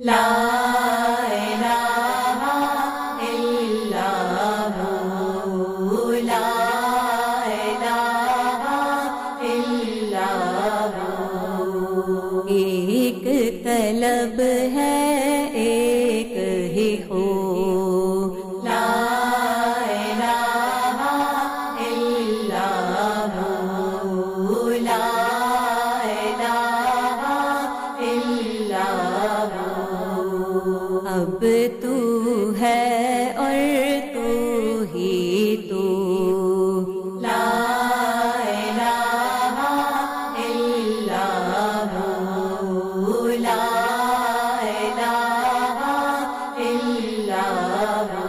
لا الہ الا ہو لا الہ الا ہو ایک طلب رب تو ہے اور تو ہی تو۔ لا الہ الا ہو۔ لا الہ الا ہو۔